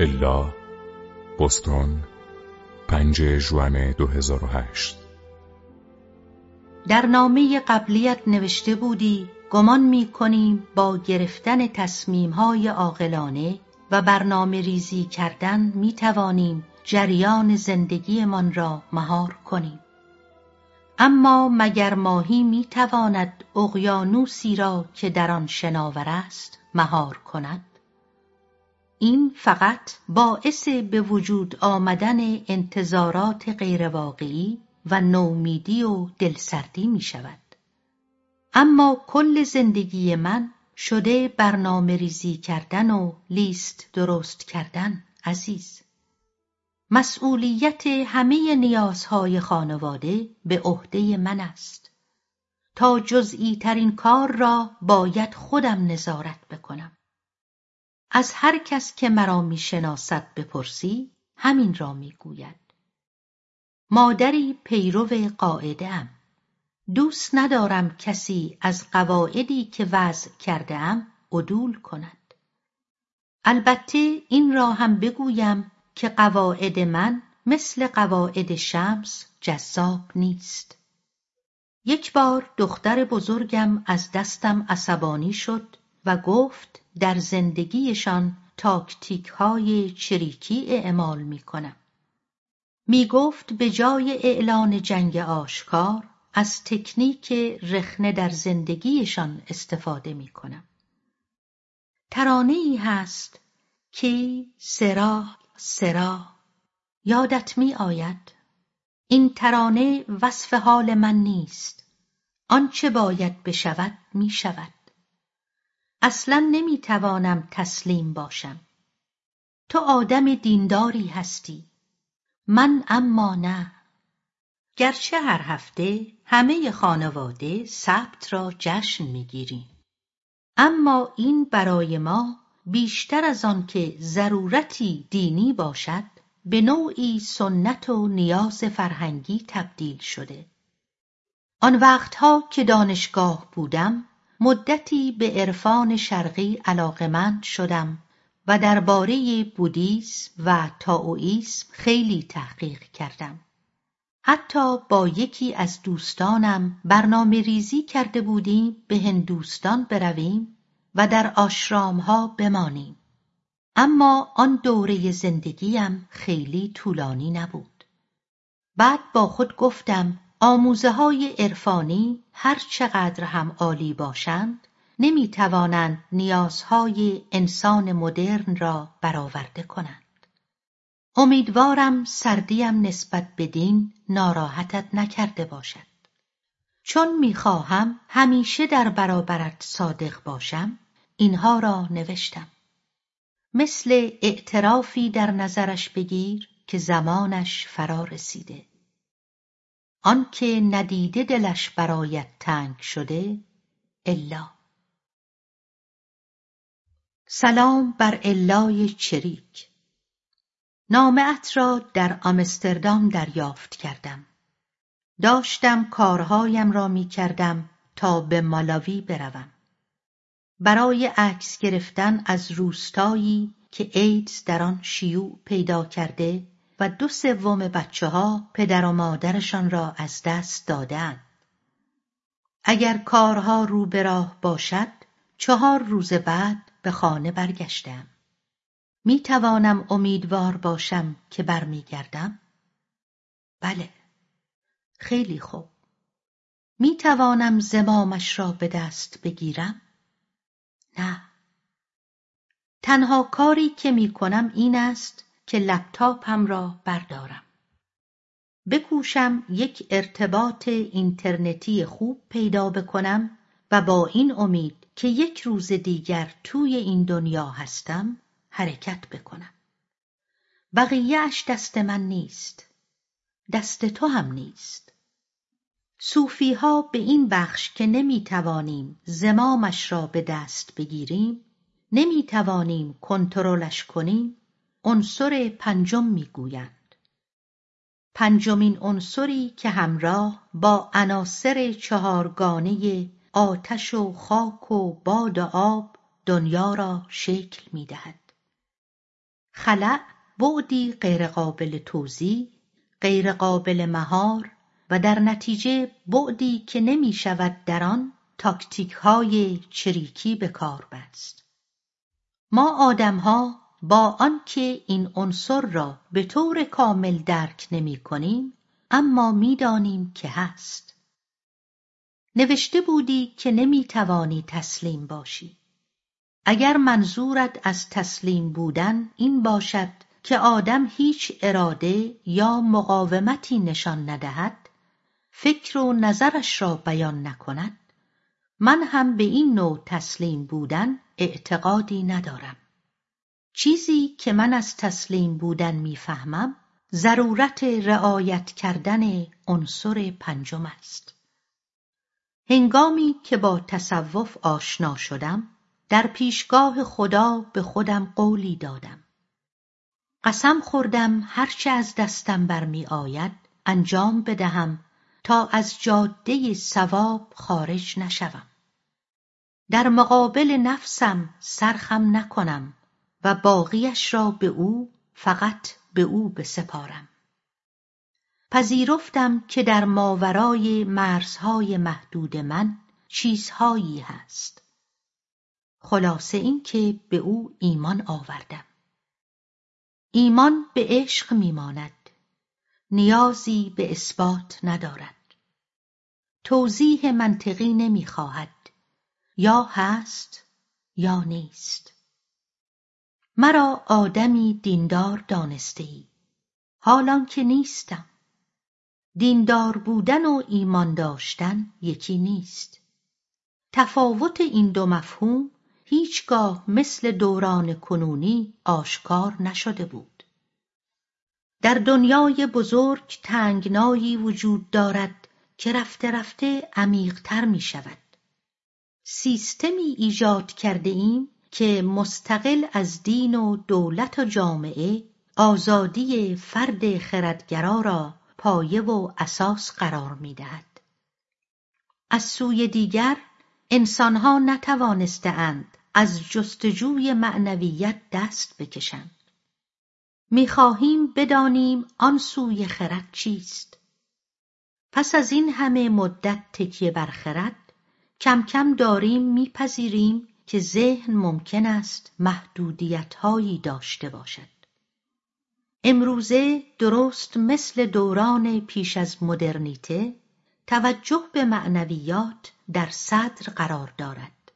الا بستون پنج جوان 2008 در نامه قبلیت نوشته بودی گمان می کنیم با گرفتن تصمیم های عاقلانه و برنامه ریزی کردن می توانیم جریان زندگیمان را مهار کنیم. اما مگر ماهی می تواند اقیانوسی را که در آن شناور است مهار کند؟ این فقط باعث به وجود آمدن انتظارات غیرواقعی و نومیدی و دلسردی می شود. اما کل زندگی من شده برنامه ریزی کردن و لیست درست کردن عزیز. مسئولیت همه نیازهای خانواده به عهده من است. تا جزئی ترین کار را باید خودم نظارت بکنم. از هر کس که مرا می‌شناسد بپرسی همین را می‌گوید. مادری پیرو قاعده ام. دوست ندارم کسی از قواعدی که وضع کرده ام عدول کند. البته این را هم بگویم که قواعد من مثل قواعد شمس جذاب نیست. یک بار دختر بزرگم از دستم عصبانی شد و گفت در زندگیشان تاکتیک های چریکی اعمال می کنم. می گفت به جای اعلان جنگ آشکار از تکنیک رخنه در زندگیشان استفاده می کنم. ترانه ای هست که سرا سرا یادت می آید این ترانه وصف حال من نیست آنچه باید بشود می شود اصلا نمی توانم تسلیم باشم. تو آدم دینداری هستی. من اما نه. گرچه هر هفته همه خانواده سبت را جشن می‌گیریم. اما این برای ما بیشتر از آن که ضرورتی دینی باشد به نوعی سنت و نیاز فرهنگی تبدیل شده. آن وقتها که دانشگاه بودم مدتی به عرفان شرقی علاقمند شدم و درباره بودیسم و تائوئیسم خیلی تحقیق کردم. حتی با یکی از دوستانم برنامه ریزی کرده بودیم به هندوستان برویم و در آشرامها بمانیم. اما آن دوره زندگیم خیلی طولانی نبود. بعد با خود گفتم آموزه های عرفانی هر چقدر هم عالی باشند نمی توانند نیازهای انسان مدرن را برآورده کنند. امیدوارم سردیم نسبت به دین ناراحتت نکرده باشد. چون می‌خواهم همیشه در برابرت صادق باشم اینها را نوشتم. مثل اعترافی در نظرش بگیر که زمانش فرا رسیده. آنکه ندیده دلش برایت تنگ شده الا. سلام بر الای چریک. نامعت را در آمستردام دریافت کردم. داشتم کارهایم را می کردم تا به مالاوی بروم. برای عکس گرفتن از روستایی که ایدز در آن شیوع پیدا کرده و دو سوم بچه ها پدر و مادرشان را از دست دادند. اگر کارها رو به راه باشد چهار روز بعد به خانه برگشتم. می توانم امیدوار باشم که برمیگردم؟ بله. خیلی خوب. می توانم زمامش را به دست بگیرم؟ نه. تنها کاری که می کنم این است که لپتاپم را بردارم. بکوشم یک ارتباط اینترنتی خوب پیدا بکنم و با این امید که یک روز دیگر توی این دنیا هستم حرکت بکنم. بقیهش دست من نیست. دست تو هم نیست. صوفی ها به این بخش که نمی توانیم زمامش را به دست بگیریم نمی توانیم کنترلش کنیم عنصر پنجم می‌گویند. پنجمین عنصری که همراه با عناصر چهارگانه آتش و خاک و باد و آب دنیا را شکل می‌دهد. خلع بعدی غیرقابل توضیح غیرقابل مهار و در نتیجه بعدی که نمی شود در آن تاکتیک های چریکی به کار بست. ما آدمها با آنکه این عنصر را به طور کامل درک نمی کنیم اما می‌دانیم که هست. نوشته بودی که نمی توانی تسلیم باشی. اگر منظورت از تسلیم بودن این باشد که آدم هیچ اراده یا مقاومتی نشان ندهد فکر و نظرش را بیان نکند من هم به این نوع تسلیم بودن اعتقادی ندارم. چیزی که من از تسلیم بودن می‌فهمم ضرورت رعایت کردن عنصر پنجم است. هنگامی که با تصوف آشنا شدم در پیشگاه خدا به خودم قولی دادم. قسم خوردم هرچه از دستم برمی آید انجام بدهم تا از جاده سواب خارج نشوم. در مقابل نفسم سرخم نکنم. و باقیش را به او فقط به او بسپارم. پذیرفتم که در ماورای مرزهای محدود من چیزهایی هست. خلاصه این که به او ایمان آوردم. ایمان به عشق میماند. نیازی به اثبات ندارد. توضیح منطقی نمی‌خواهد. یا هست یا نیست. مرا آدمی دیندار دانسته ای حالان که نیستم. دیندار بودن و ایمان داشتن یکی نیست. تفاوت این دو مفهوم هیچگاه مثل دوران کنونی آشکار نشده بود. در دنیای بزرگ تنگنایی وجود دارد که رفته رفته عمیقتر می شود سیستمی ایجاد کرده ایم که مستقل از دین و دولت و جامعه آزادی فرد خردگرا را پایه و اساس قرار می‌دهد. از سوی دیگر انسانها نتوانستهاند از جستجوی معنویت دست بکشند. می‌خواهیم بدانیم آن سوی خرد چیست. پس از این همه مدت تکیه بر خرد کم کم داریم میپذیریم که ذهن ممکن است محدودیتهایی داشته باشد. امروزه درست مثل دوران پیش از مدرنیته توجه به معنویات در صدر قرار دارد.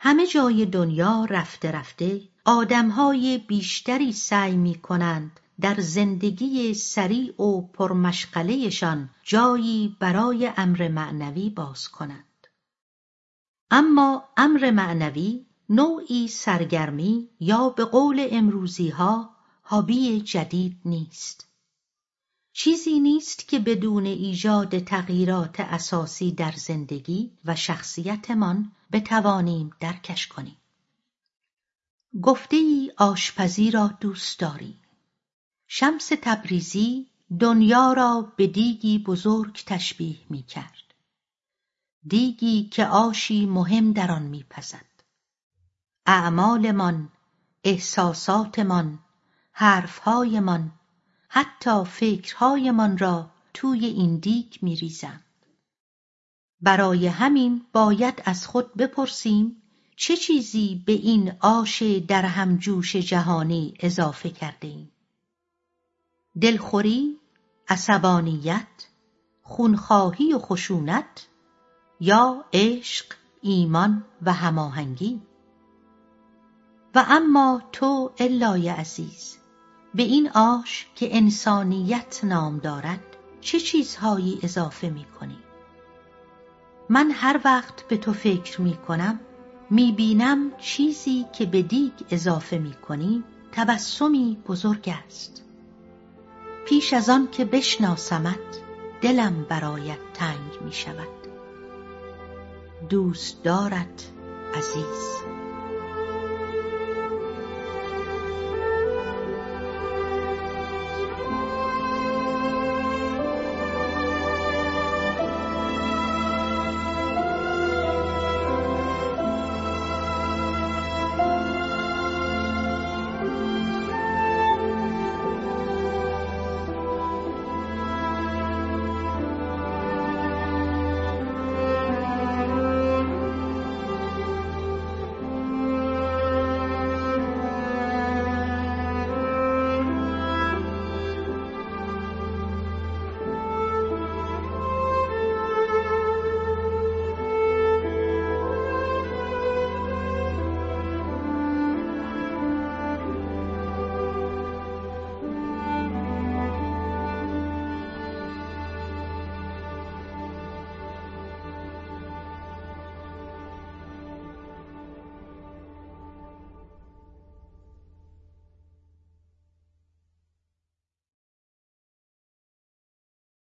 همه جای دنیا رفته رفته آدمهای بیشتری سعی می کنند در زندگی سریع و پرمشغلهشان جایی برای امر معنوی باز کنند. اما امر معنوی نوعی سرگرمی یا به قول امروزیها هابی جدید نیست. چیزی نیست که بدون ایجاد تغییرات اساسی در زندگی و شخصیتمان بتوانیم درکش کنیم. گفته ای آشپزی را دوست داری. شمس تبریزی دنیا را به دیگی بزرگ تشبیه می کرد دیگی که آشی مهم در آن میپزد. اعمالمان احساساتمان حرفهایمان حتی فکرهایمان را توی این دیگ میریزند. برای همین باید از خود بپرسیم چه چیزی به این آش در همجوش جهانی اضافه کرده ایم. دلخوری عصبانیت خونخواهی و خشونت یا عشق ایمان و هماهنگی. و اما تو الای عزیز به این آش که انسانیت نام دارد چه چیزهایی اضافه می کنی؟ من هر وقت به تو فکر می کنم چیزی که به دیگ اضافه می کنی تبسمی بزرگ است. پیش از آن که بشناسمت دلم برایت تنگ می شود. دوست دارد عزیز.